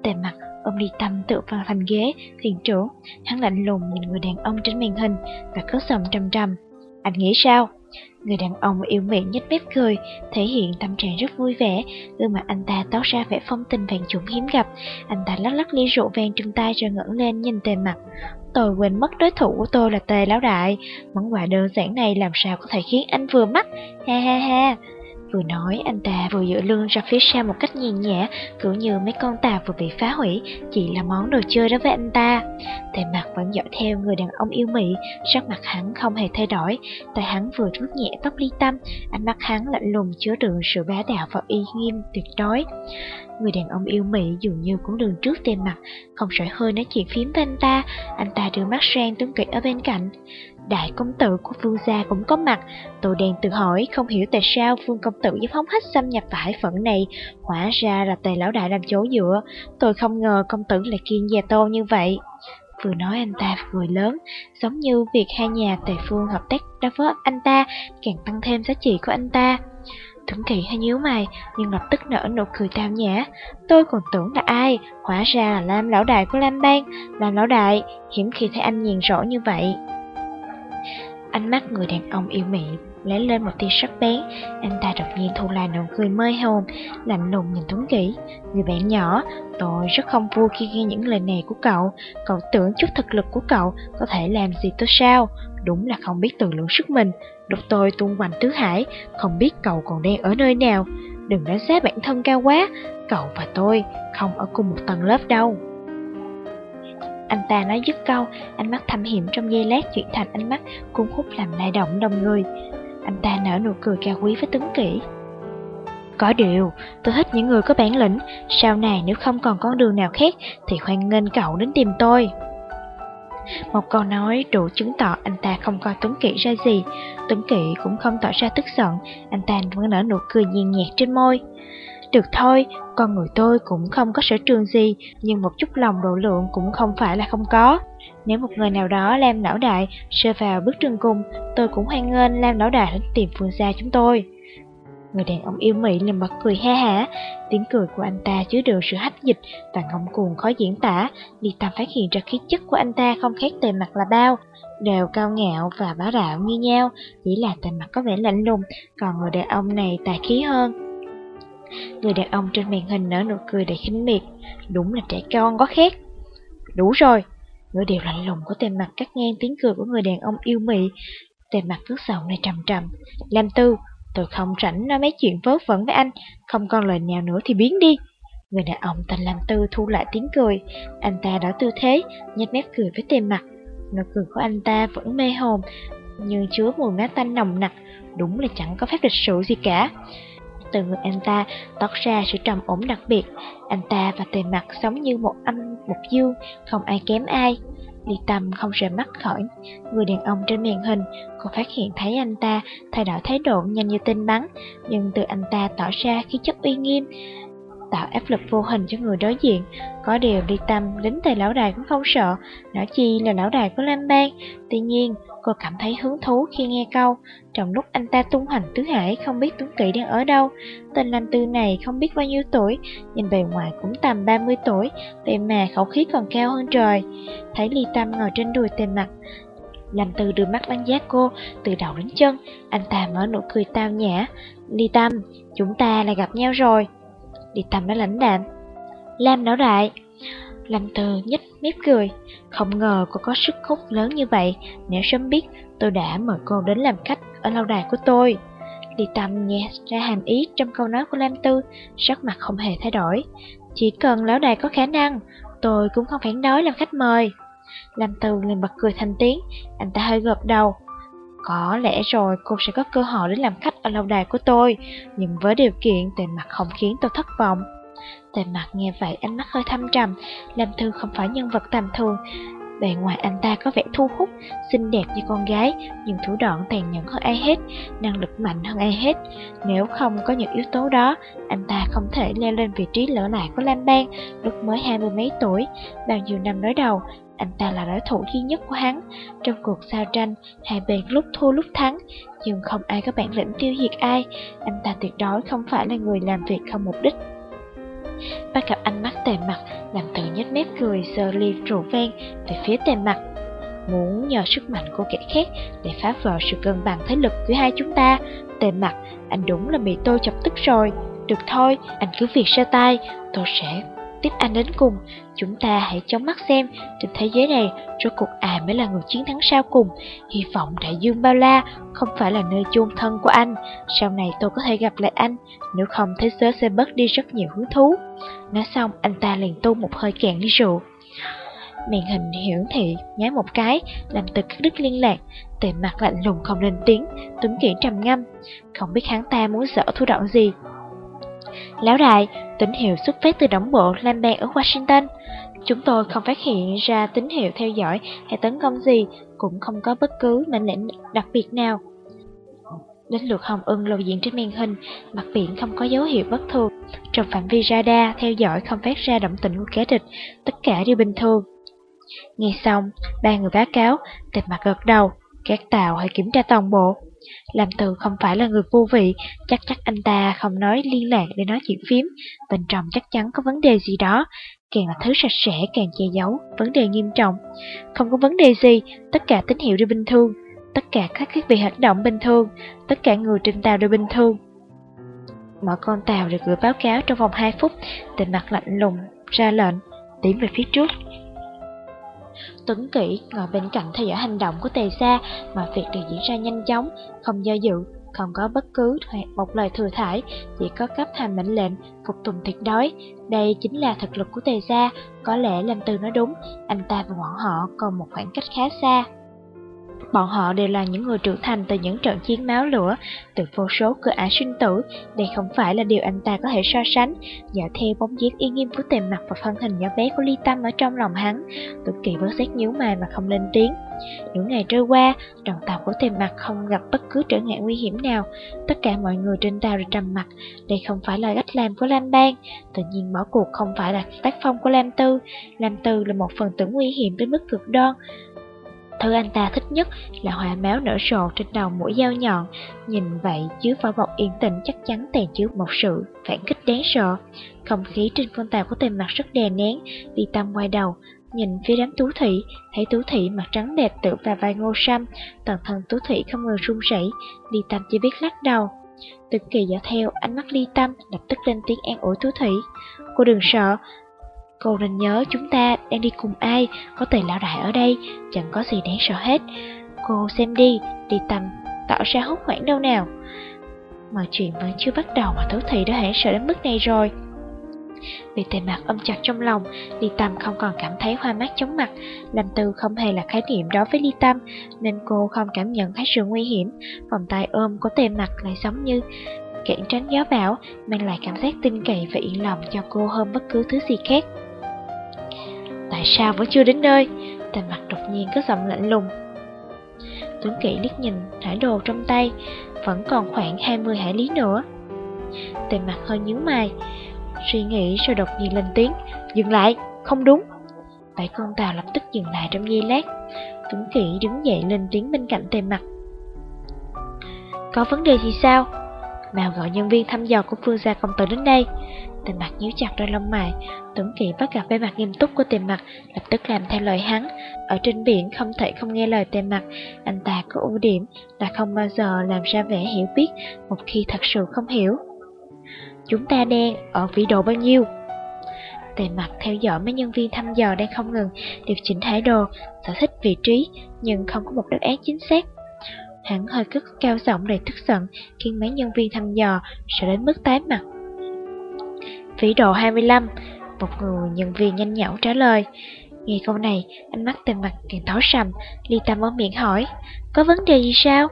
[SPEAKER 1] Tề mặt, ông Ly Tâm tự vào thành ghế, thuyền trưởng, hắn lạnh lùng nhìn người đàn ông trên màn hình và cất giọng trầm trầm. Anh nghĩ sao? Người đàn ông yêu miệng nhếch mép cười, thể hiện tâm trạng rất vui vẻ, gương mặt anh ta toát ra vẻ phong tình vàng chủng hiếm gặp. Anh ta lắc lắc ly rượu vang trong tay rồi ngẩng lên nhìn tề mặt. Tôi quên mất đối thủ của tôi là tề lão đại, món quà đơn giản này làm sao có thể khiến anh vừa mắt, ha ha ha. Vừa nói, anh ta vừa dựa lưng ra phía sau một cách nhìn nhã, cứ như mấy con tàu vừa bị phá hủy, chỉ là món đồ chơi đó với anh ta. Tề mặt vẫn dõi theo người đàn ông yêu mị, sắc mặt hắn không hề thay đổi, tay hắn vừa rút nhẹ tóc ly tâm, ánh mắt hắn lạnh lùng chứa đựng sự bá đạo và uy nghiêm tuyệt đối. Người đàn ông yêu mị dường như cũng đường trước tên mặt, không sỏi hơi nói chuyện phím với anh ta, anh ta đưa mắt sang tướng kỵ ở bên cạnh. Đại công tử của Phương gia cũng có mặt, tôi đang tự hỏi không hiểu tại sao Phương công tử dám hóng hết xâm nhập vào hải phận này, hóa ra là tề lão đại làm chỗ dựa, tôi không ngờ công tử lại kiên già tô như vậy. Vừa nói anh ta vừa lớn, giống như việc hai nhà tề phương hợp tác đối với anh ta càng tăng thêm giá trị của anh ta. Tuấn Kỳ hay nhíu mày, nhưng lập tức nở nụ cười tao nhã. Tôi còn tưởng là ai, hóa ra là Lam lão đại của Lam Bang. Lam lão đại, hiếm khi thấy anh nhìn rõ như vậy. Ánh mắt người đàn ông yêu mị lóe lên một tia sắc bén, anh ta đột nhiên thu lại nụ cười mê hồn, lạnh lùng nhìn Tuấn Kỷ. Người bạn nhỏ, tôi rất không vui khi nghe những lời này của cậu, cậu tưởng chút thực lực của cậu có thể làm gì tôi sao? Đúng là không biết tự lượng sức mình, lúc tôi tung hoành tứ hải, không biết cậu còn đang ở nơi nào. Đừng đánh giá bản thân cao quá, cậu và tôi không ở cùng một tầng lớp đâu. Anh ta nói dứt câu, ánh mắt thâm hiểm trong giây lát chuyển thành ánh mắt cuốn hút làm lay động đông người. Anh ta nở nụ cười cao quý với Tuấn Kỷ. Có điều, tôi thích những người có bản lĩnh, sau này nếu không còn con đường nào khác thì hoan nghênh cậu đến tìm tôi. Một câu nói đủ chứng tỏ anh ta không coi Tuấn Kỵ ra gì, Tuấn Kỵ cũng không tỏ ra tức giận, anh ta vẫn nở nụ cười nhàn nhạt trên môi. Được thôi, con người tôi cũng không có sở trường gì, nhưng một chút lòng độ lượng cũng không phải là không có. Nếu một người nào đó làm lão đại, sơ vào bước trường cùng, tôi cũng hoan nghênh làm lão đại đến tìm phương xa chúng tôi. Người đàn ông yêu Mỹ liền bật cười ha hả, tiếng cười của anh ta chứa đựng sự hách dịch và ngông cuồng khó diễn tả. đi Tâm phát hiện ra khí chất của anh ta không khác tề mặt là bao, đều cao ngạo và bá đạo như nhau, chỉ là tề mặt có vẻ lạnh lùng, còn người đàn ông này tài khí hơn. Người đàn ông trên màn hình nở nụ cười đầy khinh miệt, đúng là trẻ con có khét. Đủ rồi, ngữ điệu lạnh lùng của tề mặt cắt ngang tiếng cười của người đàn ông yêu mị. Tề mặt cứ sầu này trầm trầm. Lam Tư, tôi không rảnh nói mấy chuyện vớ vẩn với anh, không còn lời nào nữa thì biến đi. Người đàn ông tên Lam Tư thu lại tiếng cười. Anh ta đã tư thế, nhếch mép cười với tề mặt. Nụ cười của anh ta vẫn mê hồn, nhưng chứa mùi má tanh nồng nặc, đúng là chẳng có phép lịch sự gì cả. Từ người anh ta toát ra sự trầm ổn đặc biệt, anh ta và tề mặt sống như một âm một dương, không ai kém ai. Ly Tâm không rời mắt khỏi. Người đàn ông trên màn hình, cô phát hiện thấy anh ta thay đổi thái độ nhanh như tên bắn, nhưng từ anh ta tỏ ra khí chất uy nghiêm, tạo áp lực vô hình cho người đối diện. Có điều Ly Tâm đến tề lão đài cũng không sợ, nói chi là lão đài của Lam Bang. Tuy nhiên, cô cảm thấy hứng thú khi nghe câu, trong lúc anh ta tung hành tứ hải không biết Tuấn Kỵ đang ở đâu. Tên Lam Tư này không biết bao nhiêu tuổi, nhìn bề ngoài cũng tầm 30 tuổi, vậy mà khẩu khí còn cao hơn trời. Thấy Ly Tâm ngồi trên đùi tề mặt, Lam Tư đưa mắt đánh giá cô từ đầu đến chân, anh ta mở nụ cười tao nhã. Ly Tâm, chúng ta lại gặp nhau rồi đi Tâm đã lãnh đạm. Lam lão đại. Lâm Tư nhếch mép cười, không ngờ cô có sức hút lớn như vậy, nếu sớm biết tôi đã mời cô đến làm khách ở lâu đài của tôi. Ly Tâm nghe ra hàm ý trong câu nói của Lam Tư, sắc mặt không hề thay đổi. Chỉ cần lão đài có khả năng, tôi cũng không phản đối làm khách mời. Lam Tư liền bật cười thành tiếng, anh ta hơi gợp đầu. Có lẽ rồi cô sẽ có cơ hội đến làm khách ở lâu đài của tôi, nhưng với điều kiện tiền mặt không khiến tôi thất vọng. Tề mặt nghe vậy ánh mắt hơi thâm trầm, Lam Thư không phải nhân vật tầm thường. Bề ngoài anh ta có vẻ thu hút, xinh đẹp như con gái, nhưng thủ đoạn tàn nhẫn hơn ai hết, năng lực mạnh hơn ai hết. Nếu không có những yếu tố đó, anh ta không thể leo lên vị trí lỡ lại của Lam Bang lúc mới hai mươi mấy tuổi. Bao nhiêu năm đối đầu, anh ta là đối thủ duy nhất của hắn. Trong cuộc giao tranh, hai bên lúc thua lúc thắng, nhưng không ai có bản lĩnh tiêu diệt ai. Anh ta tuyệt đối không phải là người làm việc không mục đích. Bắt gặp ánh mắt tề mặt, làm tự nhếch mép cười sờ ly rượu ven về phía tề mặt. Muốn nhờ sức mạnh của kẻ khác để phá vỡ sự cân bằng thế lực giữa hai chúng ta. Tề mặt, anh đúng là bị tôi chọc tức rồi. Được thôi, anh cứ việc sơ tay, tôi sẽ tiếp anh đến cùng. Chúng ta hãy chống mắt xem, trên thế giới này, rốt cuộc ai mới là người chiến thắng sau cùng. Hy vọng đại dương bao la không phải là nơi chôn thân của anh. Sau này tôi có thể gặp lại anh, nếu không thế giới sẽ bớt đi rất nhiều hứng thú. Nói xong, anh ta liền tu một hơi cạn ly rượu. Màn hình hiển thị nháy một cái, làm từ các đứt liên lạc. Tề mặt lạnh lùng không lên tiếng, Tuấn kỹ trầm ngâm. Không biết hắn ta muốn dở thủ đoạn gì, Lão đại, tín hiệu xuất phát từ đóng bộ Lam Bang ở Washington. Chúng tôi không phát hiện ra tín hiệu theo dõi hay tấn công gì, cũng không có bất cứ mệnh lệnh đặc biệt nào. Đến lượt Hồng Ưng lộ diện trên màn hình, mặt biển không có dấu hiệu bất thường. Trong phạm vi radar theo dõi không phát ra động tĩnh của kẻ địch, tất cả đều bình thường. Nghe xong, ba người báo cáo, tịch mặt gật đầu, các tàu hãy kiểm tra toàn bộ. Làm từ không phải là người vô vị, chắc chắc anh ta không nói liên lạc để nói chuyện phím, bên trong chắc chắn có vấn đề gì đó, càng là thứ sạch sẽ càng che giấu, vấn đề nghiêm trọng. Không có vấn đề gì, tất cả tín hiệu đều bình thường, tất cả các thiết bị hoạt động bình thường, tất cả người trên tàu đều bình thường. Mọi con tàu được gửi báo cáo trong vòng 2 phút, tình mặt lạnh lùng, ra lệnh, tiến về phía trước. Tuấn Kỷ ngồi bên cạnh theo dõi hành động của Tề Sa, mà việc đều diễn ra nhanh chóng, không do dự, không có bất cứ một lời thừa thải, chỉ có cấp hàm mệnh lệnh, phục tùng tuyệt đối. Đây chính là thực lực của Tề Sa, có lẽ Lâm Tư nói đúng, anh ta và bọn họ còn một khoảng cách khá xa. Bọn họ đều là những người trưởng thành từ những trận chiến máu lửa, từ vô số cửa ải sinh tử. Đây không phải là điều anh ta có thể so sánh. Dạo theo bóng dáng yên nghiêm của tề mặt và thân hình nhỏ bé của ly tâm ở trong lòng hắn. cực kỳ bớt xét nhíu mày mà không lên tiếng. Những ngày trôi qua, đoàn tàu của tề mặt không gặp bất cứ trở ngại nguy hiểm nào. Tất cả mọi người trên tàu đều trầm mặt. Đây không phải là cách làm của Lam Bang. Tự nhiên bỏ cuộc không phải là tác phong của Lam Tư. Lam Tư là một phần tử nguy hiểm đến mức cực đoan. Thứ anh ta thích nhất là hoa máu nở rộ trên đầu mũi dao nhọn. Nhìn vậy, chứ vỏ bọc yên tĩnh chắc chắn tàn chứa một sự phản kích đáng sợ. Không khí trên con tàu có tề mặt rất đè nén, đi tâm quay đầu, nhìn phía đám tú thị, thấy tú thị mặt trắng đẹp tựa vào vai ngô sâm, toàn thân tú thị không ngừng run rẩy, đi tâm chỉ biết lắc đầu. Từ kỳ dõi theo ánh mắt ly tâm lập tức lên tiếng an ủi tú thị. Cô đừng sợ, Cô nên nhớ chúng ta đang đi cùng ai, có tề lão đại ở đây, chẳng có gì đáng sợ hết. Cô xem đi, đi tầm, tỏ ra hốt hoảng đâu nào. Mọi chuyện vẫn chưa bắt đầu mà thấu Thị đã hãy sợ đến mức này rồi. Vì tề mặt âm chặt trong lòng, Ly Tâm không còn cảm thấy hoa mắt chóng mặt. Lâm Tư không hề là khái niệm đó với Ly Tâm, nên cô không cảm nhận thấy sự nguy hiểm. Vòng tay ôm của tề mặt lại giống như cản tránh gió bão, mang lại cảm giác tin cậy và yên lòng cho cô hơn bất cứ thứ gì khác. Tại sao vẫn chưa đến nơi? Tề mặt đột nhiên có giọng lạnh lùng. Tuấn kỵ liếc nhìn hải đồ trong tay, vẫn còn khoảng 20 hải lý nữa. Tề mặt hơi nhíu mày, suy nghĩ rồi đột nhiên lên tiếng, dừng lại, không đúng. Bảy con tàu lập tức dừng lại trong giây lát. Tuấn kỵ đứng dậy lên tiếng bên cạnh tề mặt. Có vấn đề gì sao? Mèo gọi nhân viên thăm dò của phương gia công tử đến đây. Tề mặt nhíu chặt đôi lông mày, Tuấn Kỳ bắt gặp vẻ mặt nghiêm túc của tiền mặt, lập tức làm theo lời hắn. Ở trên biển không thể không nghe lời tiền mặt, anh ta có ưu điểm là không bao giờ làm ra vẻ hiểu biết một khi thật sự không hiểu. Chúng ta đang ở vĩ độ bao nhiêu? Tề mặt theo dõi mấy nhân viên thăm dò đang không ngừng điều chỉnh thái đồ, sở thích vị trí, nhưng không có một đáp án chính xác. Hắn hơi cất cao giọng đầy tức giận, khiến mấy nhân viên thăm dò sợ đến mức tái mặt. Vĩ độ 25, một người nhân viên nhanh nhảu trả lời. Nghe câu này, ánh mắt tên mặt càng tối sầm, Ly Tâm mở miệng hỏi, có vấn đề gì sao?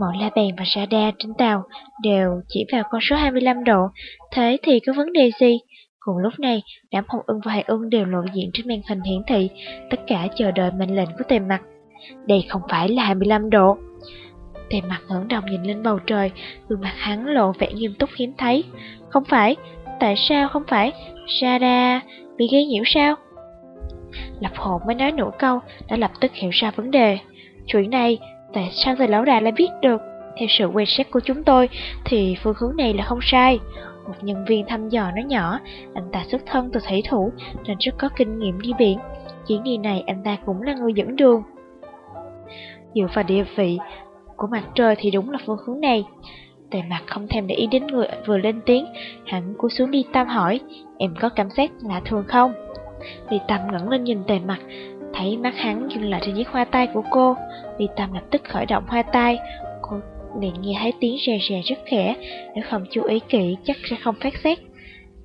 [SPEAKER 1] Mọi la bàn và radar trên tàu đều chỉ vào con số 25 độ, thế thì có vấn đề gì? Cùng lúc này, đám Hồng Ưng và Hải Ưng đều lộ diện trên màn hình hiển thị, tất cả chờ đợi mệnh lệnh của tề mặt. Đây không phải là 25 độ. Tề mặt ngẩng đầu nhìn lên bầu trời, gương mặt hắn lộ vẻ nghiêm túc hiếm thấy. Không phải, tại sao không phải? Sara bị gây nhiễu sao? Lập hồn mới nói nửa câu đã lập tức hiểu ra vấn đề. Chuyện này, tại sao thầy lão đà lại biết được? Theo sự quan sát của chúng tôi thì phương hướng này là không sai. Một nhân viên thăm dò nói nhỏ, anh ta xuất thân từ thủy thủ nên rất có kinh nghiệm đi biển. Chuyến đi này anh ta cũng là người dẫn đường. Dựa vào địa vị của mặt trời thì đúng là phương hướng này. Tề mặt không thèm để ý đến người vừa lên tiếng, hắn cúi xuống đi tâm hỏi, em có cảm giác lạ thường không? Đi tâm ngẩng lên nhìn tề mặt, thấy mắt hắn dừng lại trên chiếc hoa tai của cô. Đi tâm lập tức khởi động hoa tai, cô liền nghe thấy tiếng rè rè rất khẽ, nếu không chú ý kỹ chắc sẽ không phát xét.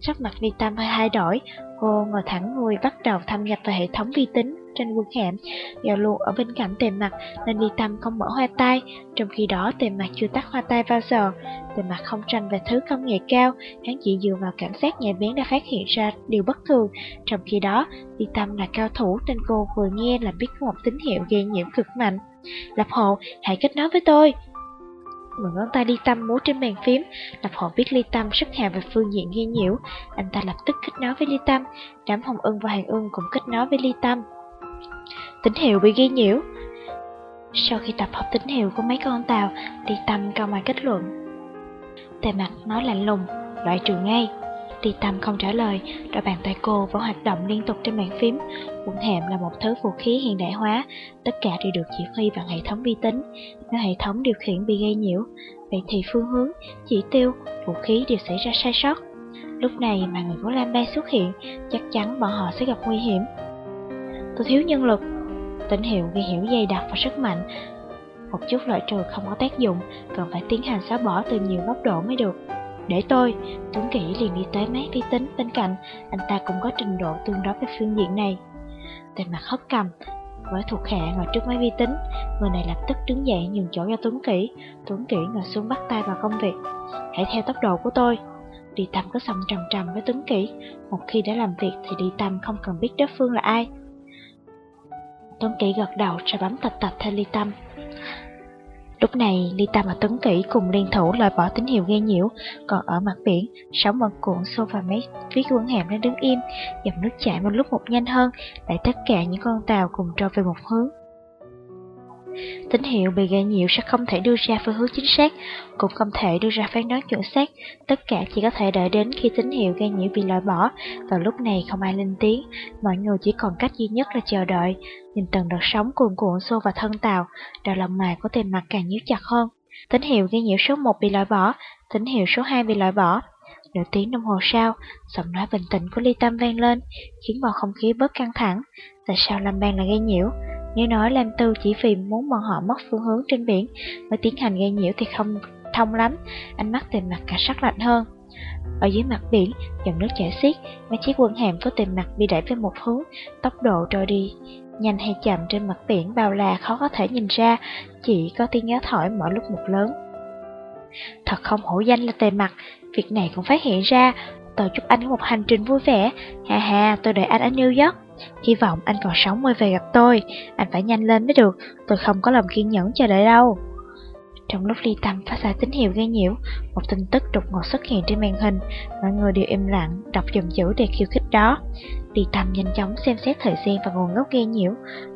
[SPEAKER 1] Sắc mặt đi Tâm hơi thay đổi, cô ngồi thẳng người bắt đầu thâm nhập vào hệ thống vi tính trên quân hẻm Do luôn ở bên cạnh tề mặt nên Ly Tâm không mở hoa tai, trong khi đó tề mặt chưa tắt hoa tai bao giờ. Tề mặt không tranh về thứ công nghệ cao, hắn chỉ dựa vào cảm giác nhạy bén đã phát hiện ra điều bất thường. Trong khi đó, Ly Tâm là cao thủ nên cô vừa nghe là biết một tín hiệu gây nhiễm cực mạnh. Lập hộ, hãy kết nối với tôi. Mở ngón tay ly tâm múa trên bàn phím, Lập hộ biết ly tâm sức hào về phương diện ghi nhiễu. Anh ta lập tức kết nối với ly tâm, đám hồng ưng và hàng ưng cũng kết nối với ly tâm. Tín hiệu bị ghi nhiễu. Sau khi tập hợp tín hiệu của mấy con tàu, ly tâm cao mày kết luận. Tề mặt nói lạnh lùng, loại trừ ngay. Ly Tâm không trả lời, đôi bàn tay cô vẫn hoạt động liên tục trên bàn phím. Quân hẻm là một thứ vũ khí hiện đại hóa, tất cả đều được chỉ huy bằng hệ thống vi tính. Nếu hệ thống điều khiển bị gây nhiễu, vậy thì phương hướng, chỉ tiêu, vũ khí đều xảy ra sai sót. Lúc này mà người của Lam Bay xuất hiện, chắc chắn bọn họ sẽ gặp nguy hiểm. Tôi thiếu nhân lực. Tín hiệu gây hiểu dày đặc và rất mạnh. Một chút loại trừ không có tác dụng, cần phải tiến hành xóa bỏ từ nhiều góc độ mới được. Để tôi, Tuấn Kỷ liền đi tới máy vi tính bên cạnh, anh ta cũng có trình độ tương đối về phương diện này. Tên mặt hấp cầm, với thuộc hạ ngồi trước máy vi tính. Người này lập tức đứng dậy nhường chỗ cho Tuấn Kỷ. Tuấn Kỷ ngồi xuống bắt tay vào công việc. Hãy theo tốc độ của tôi. Đi Tâm có xong trầm trầm với Tuấn Kỷ. Một khi đã làm việc thì Đi Tâm không cần biết đối phương là ai. Tuấn Kỷ gật đầu rồi bấm tạch tạch theo Ly Tâm. Lúc này, Ly Tâm và Tuấn Kỷ cùng liên thủ loại bỏ tín hiệu gây nhiễu, còn ở mặt biển, sóng vẫn cuộn xô vào mấy phía quấn hẻm đang đứng im, dòng nước chảy một lúc một nhanh hơn, lại tất cả những con tàu cùng trôi về một hướng. Tín hiệu bị gây nhiễu sẽ không thể đưa ra phương hướng chính xác, cũng không thể đưa ra phán đoán chuẩn xác. Tất cả chỉ có thể đợi đến khi tín hiệu gây nhiễu bị loại bỏ. Vào lúc này không ai lên tiếng, mọi người chỉ còn cách duy nhất là chờ đợi. Nhìn từng đợt sóng cuồn cuộn xô vào thân tàu, đầu lòng mày của tiền mặt càng nhíu chặt hơn. Tín hiệu gây nhiễu số 1 bị loại bỏ, tín hiệu số 2 bị loại bỏ. Nửa tiếng đồng hồ sau, giọng nói bình tĩnh của Ly Tâm vang lên, khiến bầu không khí bớt căng thẳng. Tại sao Lâm Bang lại gây nhiễu? Nếu nói Lam Tư chỉ vì muốn bọn họ mất phương hướng trên biển mới tiến hành gây nhiễu thì không thông lắm, ánh mắt tìm mặt cả sắc lạnh hơn. Ở dưới mặt biển, dòng nước chảy xiết, mấy chiếc quân hàm có tìm mặt bị đẩy về một hướng, tốc độ trôi đi. Nhanh hay chậm trên mặt biển bao la khó có thể nhìn ra, chỉ có tiếng gió thổi mỗi lúc một lớn. Thật không hổ danh là tề mặt, việc này cũng phát hiện ra, tôi chúc anh có một hành trình vui vẻ, hà hà tôi đợi anh ở New York. Hy vọng anh còn sống mới về gặp tôi. Anh phải nhanh lên mới được. Tôi không có lòng kiên nhẫn chờ đợi đâu. Trong lúc ly tâm phát ra tín hiệu gây nhiễu, Một tin tức đột ngột xuất hiện trên màn hình. Mọi người đều im lặng, Đọc dòng chữ để khiêu khích đó. Ly tâm nhanh chóng xem xét thời gian và nguồn gốc gây nhiễu.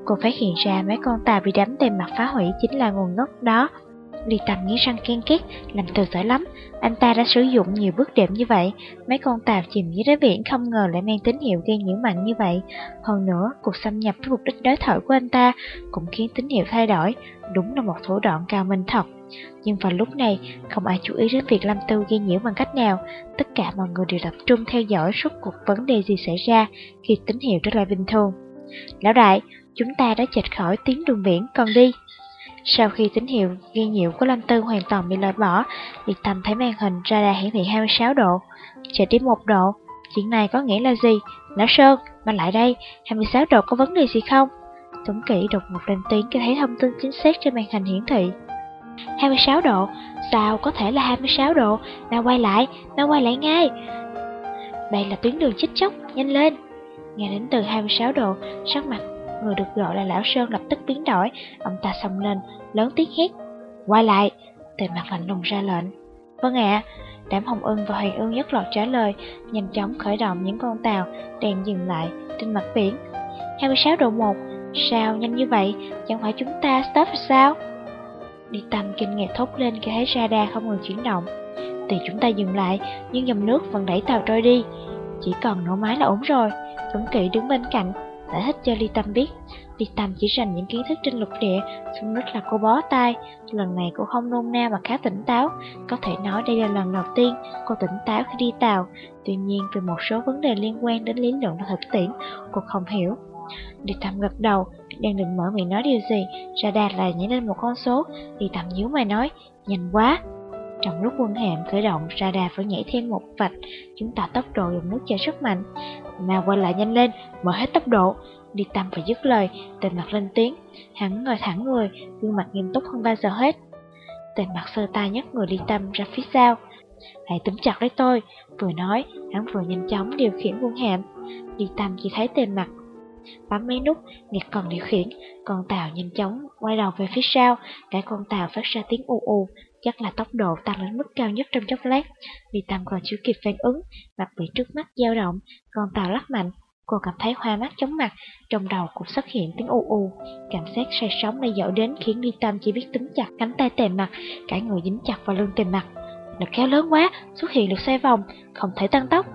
[SPEAKER 1] Cô phát hiện ra mấy con tàu bị đám tên mặt phá hủy chính là nguồn gốc đó. Ly Tầm nghiến răng ken két, làm từ giỏi lắm. Anh ta đã sử dụng nhiều bước đệm như vậy. Mấy con tàu chìm dưới đáy biển không ngờ lại mang tín hiệu gây nhiễu mạnh như vậy. Hơn nữa, cuộc xâm nhập với mục đích đối thoại của anh ta cũng khiến tín hiệu thay đổi. Đúng là một thủ đoạn cao minh thật. Nhưng vào lúc này, không ai chú ý đến việc Lâm Tư gây nhiễu bằng cách nào. Tất cả mọi người đều tập trung theo dõi suốt cuộc vấn đề gì xảy ra khi tín hiệu trở lại bình thường. Lão đại, chúng ta đã chệch khỏi tiếng đường biển, còn đi. Sau khi tín hiệu ghi nhiễu của Lâm Tư hoàn toàn bị loại bỏ, Liệt Thành thấy màn hình radar hiển thị 26 độ, trở đi một độ. Chuyện này có nghĩa là gì? Lão Sơn, mà lại đây, 26 độ có vấn đề gì không? Tuấn Kỷ đột một lên tiếng khi thấy thông tin chính xác trên màn hình hiển thị. 26 độ? Sao có thể là 26 độ? Nào quay lại, nào quay lại ngay. Đây là tuyến đường chích chóc, nhanh lên. Nghe đến từ 26 độ, sắc mặt Người được gọi là Lão Sơn lập tức biến đổi, ông ta xông lên, lớn tiếng hét. Quay lại, tề mặt lạnh lùng ra lệnh. Vâng ạ, đám Hồng Ưng và Hoàng ương nhất loạt trả lời, nhanh chóng khởi động những con tàu đang dừng lại trên mặt biển. 26 độ 1, sao nhanh như vậy, chẳng phải chúng ta stop sao? Đi tâm kinh ngạc thốt lên khi thấy radar không ngừng chuyển động. Thì chúng ta dừng lại, nhưng dòng nước vẫn đẩy tàu trôi đi. Chỉ cần nổ máy là ổn rồi. Tuấn Kỵ đứng bên cạnh, giải thích cho Ly Tâm biết. Ly tầm chỉ dành những kiến thức trên lục địa, xuống rất là cô bó tay. Lần này cô không nôn nao mà khá tỉnh táo. Có thể nói đây là lần đầu tiên cô tỉnh táo khi đi tàu. Tuy nhiên vì một số vấn đề liên quan đến lý luận và thực tiễn, cô không hiểu. Đi tầm gật đầu, đang định mở miệng nói điều gì, ra đạt nhảy lên một con số. Đi tầm nhíu mày nói, nhanh quá. Trong lúc quân hạm khởi động, radar phải nhảy thêm một vạch, chúng ta tốc độ dùng nước chảy rất mạnh. Mà quay lại nhanh lên, mở hết tốc độ. Đi tâm phải dứt lời, tề mặt lên tiếng. Hắn ngồi thẳng người, gương mặt nghiêm túc hơn bao giờ hết. Tề mặt sơ tay nhấc người đi tâm ra phía sau. Hãy túm chặt lấy tôi. Vừa nói, hắn vừa nhanh chóng điều khiển quân hạm. Đi tâm chỉ thấy tề mặt bấm mấy nút, nghẹt còn điều khiển, con tàu nhanh chóng quay đầu về phía sau, cả con tàu phát ra tiếng u u, Chắc là tốc độ tăng lên mức cao nhất trong chốc lát. Vì Tâm còn chưa kịp phản ứng, mặt bị trước mắt dao động, con tàu lắc mạnh. Cô cảm thấy hoa mắt chóng mặt, trong đầu cũng xuất hiện tiếng u u. Cảm giác say sóng này dội đến khiến Ly Tâm chỉ biết túm chặt cánh tay tề mặt, cả người dính chặt vào lưng tề mặt. Lực kéo lớn quá, xuất hiện được xoay vòng, không thể tăng tốc,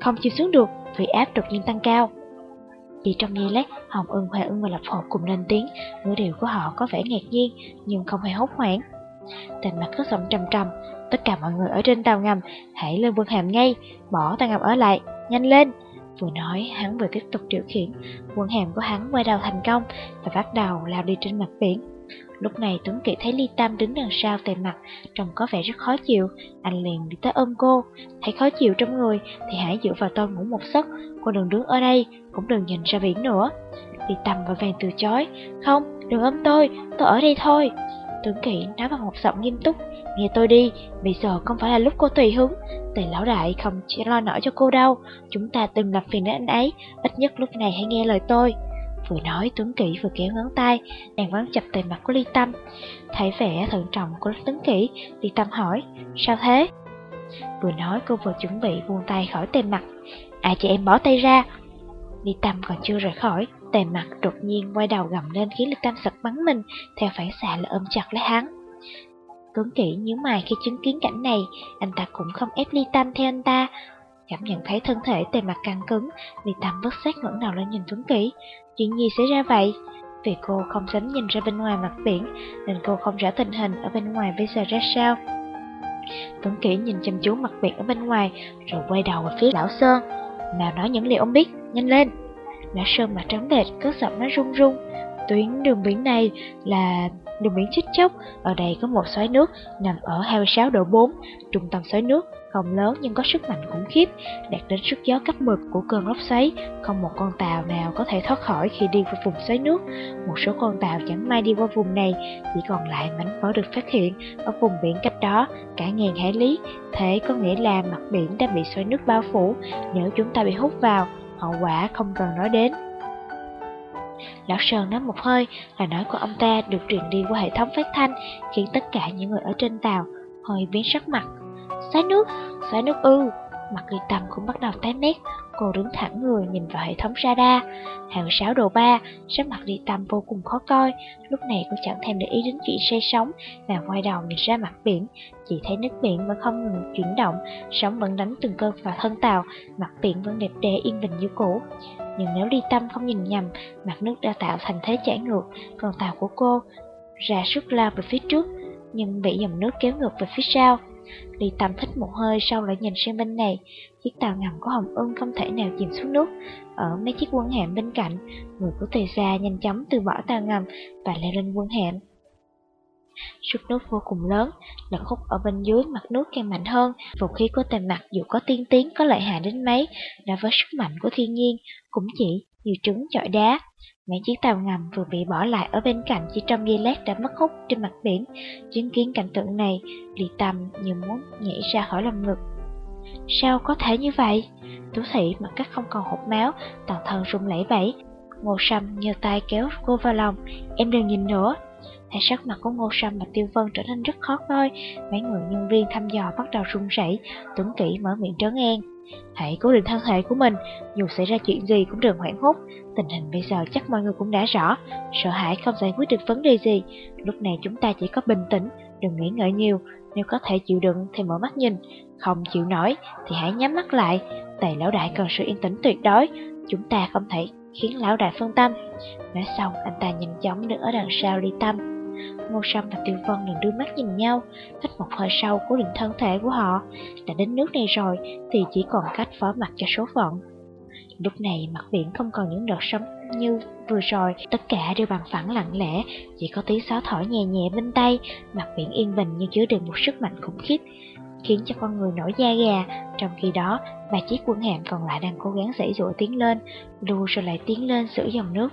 [SPEAKER 1] không chịu xuống được vì áp đột nhiên tăng cao. Chỉ trong giây lát, Hồng Ưng, Hoa Ưng và Lập Hộp cùng lên tiếng, ngữ điệu của họ có vẻ ngạc nhiên nhưng không hề hốt hoảng. tề mặt cứ giọng trầm trầm Tất cả mọi người ở trên tàu ngầm Hãy lên quân hàm ngay Bỏ tàu ngầm ở lại Nhanh lên Vừa nói hắn vừa tiếp tục điều khiển Quân hàm của hắn quay đầu thành công Và bắt đầu lao đi trên mặt biển Lúc này Tuấn Kỵ thấy Ly Tam đứng đằng sau tề mặt Trông có vẻ rất khó chịu Anh liền đi tới ôm cô Thấy khó chịu trong người Thì hãy dựa vào tôi ngủ một giấc Cô đừng đứng ở đây Cũng đừng nhìn ra biển nữa Ly Tam và vàng từ chối. Không, đừng ôm tôi, tôi ở đây thôi. Tuấn kỵ nói bằng một giọng nghiêm túc. Nghe tôi đi, bây giờ không phải là lúc cô tùy hứng. Tề lão đại không chỉ lo nổi cho cô đâu. Chúng ta từng làm phiền đến anh ấy, ít nhất lúc này hãy nghe lời tôi. Vừa nói Tuấn Kỷ vừa kéo ngón tay, đang vắng chập tề mặt của Ly Tâm. Thấy vẻ thận trọng của Tuấn Kỷ, Ly Tâm hỏi, sao thế? Vừa nói cô vừa chuẩn bị buông tay khỏi tề mặt. À chị em bỏ tay ra. Ly Tâm còn chưa rời khỏi, tề mặt đột nhiên quay đầu gầm lên khiến Ly Tâm sực bắn mình, theo phản xạ là ôm chặt lấy hắn. Tuấn Kỷ nhíu mày khi chứng kiến cảnh này, anh ta cũng không ép Ly Tâm theo anh ta, Cảm nhận thấy thân thể tề mặt căng cứng, Ly Tâm bất giác ngẩng đầu lên nhìn Tuấn Kỷ. Chuyện gì xảy ra vậy? Vì cô không dám nhìn ra bên ngoài mặt biển, nên cô không rõ tình hình ở bên ngoài bây giờ ra sao. Tuấn Kỷ nhìn chăm chú mặt biển ở bên ngoài, rồi quay đầu về phía Lão Sơn. Nào nói những điều ông biết, nhanh lên. Lão Sơn mặt trắng bệch, cất giọng nó run run. Tuyến đường biển này là đường biển chích chóc ở đây có một xoáy nước nằm ở 26 độ 4, trung tâm xoáy nước không lớn nhưng có sức mạnh khủng khiếp, đạt đến sức gió cấp 10 của cơn lốc xoáy. Không một con tàu nào có thể thoát khỏi khi đi qua vùng xoáy nước. Một số con tàu chẳng may đi qua vùng này, chỉ còn lại mảnh vỡ được phát hiện ở vùng biển cách đó cả ngàn hải lý. Thế có nghĩa là mặt biển đã bị xoáy nước bao phủ. Nếu chúng ta bị hút vào, hậu quả không cần nói đến. Lão Sơn nói một hơi, là nói của ông ta được truyền đi qua hệ thống phát thanh, khiến tất cả những người ở trên tàu hơi biến sắc mặt. Xoáy nước, xoáy nước ư. Mặt Ly Tâm cũng bắt đầu tái mét, cô đứng thẳng người nhìn vào hệ thống radar. Hàng sáu đồ ba sắc mặt đi Tâm vô cùng khó coi. Lúc này cô chẳng thèm để ý đến chuyện say sóng, mà quay đầu nhìn ra mặt biển. Chỉ thấy nước biển vẫn không ngừng chuyển động, sóng vẫn đánh từng cơn vào thân tàu, mặt biển vẫn đẹp đẽ yên bình như cũ. Nhưng nếu đi Tâm không nhìn nhầm, mặt nước đã tạo thành thế chảy ngược, còn tàu của cô ra sức lao về phía trước, nhưng bị dòng nước kéo ngược về phía sau. Ly Tâm thích một hơi sau lại nhìn sang bên này, chiếc tàu ngầm của Hồng Ưng không thể nào chìm xuống nước. Ở mấy chiếc quân hạm bên cạnh, người của Tề Gia nhanh chóng từ bỏ tàu ngầm và leo lên quân hạm. Sức nước vô cùng lớn, lực hút ở bên dưới mặt nước càng mạnh hơn, vũ khí của tề mặt dù có tiên tiến có lợi hại đến mấy, đã với sức mạnh của thiên nhiên, cũng chỉ như trứng chọi đá. Mấy chiếc tàu ngầm vừa bị bỏ lại ở bên cạnh chỉ trong giây lát đã mất hút trên mặt biển. Chứng kiến cảnh tượng này, Ly Tâm như muốn nhảy ra khỏi lòng ngực. Sao có thể như vậy? Tú thị mặt cắt không còn hột máu, toàn thân run lẩy bẩy. Ngô Sâm nhờ tay kéo cô vào lòng, em đừng nhìn nữa. Thấy sắc mặt của Ngô Sâm và Tiêu Vân trở nên rất khó coi, mấy người nhân viên thăm dò bắt đầu run rẩy, Tuấn Kỷ mở miệng trấn an. Hãy cố định thân thể của mình, dù xảy ra chuyện gì cũng đừng hoảng hốt. Tình hình bây giờ chắc mọi người cũng đã rõ, sợ hãi không giải quyết được vấn đề gì. Lúc này chúng ta chỉ có bình tĩnh, đừng nghĩ ngợi nhiều. Nếu có thể chịu đựng thì mở mắt nhìn, không chịu nổi thì hãy nhắm mắt lại. Tề lão đại cần sự yên tĩnh tuyệt đối, chúng ta không thể khiến lão đại phân tâm. Nói xong, anh ta nhanh chóng đứng ở đằng sau ly tâm. Ngô Sâm và Tiêu Vân liền đưa mắt nhìn nhau, hít một hơi sâu của định thân thể của họ. Đã đến nước này rồi thì chỉ còn cách phó mặt cho số phận. Lúc này mặt biển không còn những đợt sóng như vừa rồi, tất cả đều bằng phẳng lặng lẽ, chỉ có tiếng gió thổi nhẹ nhẹ bên tay, mặt biển yên bình như chứa đựng một sức mạnh khủng khiếp, khiến cho con người nổi da gà. Trong khi đó, ba chiếc quân hạm còn lại đang cố gắng dãy dụa tiến lên, lưu rồi lại tiến lên giữa dòng nước.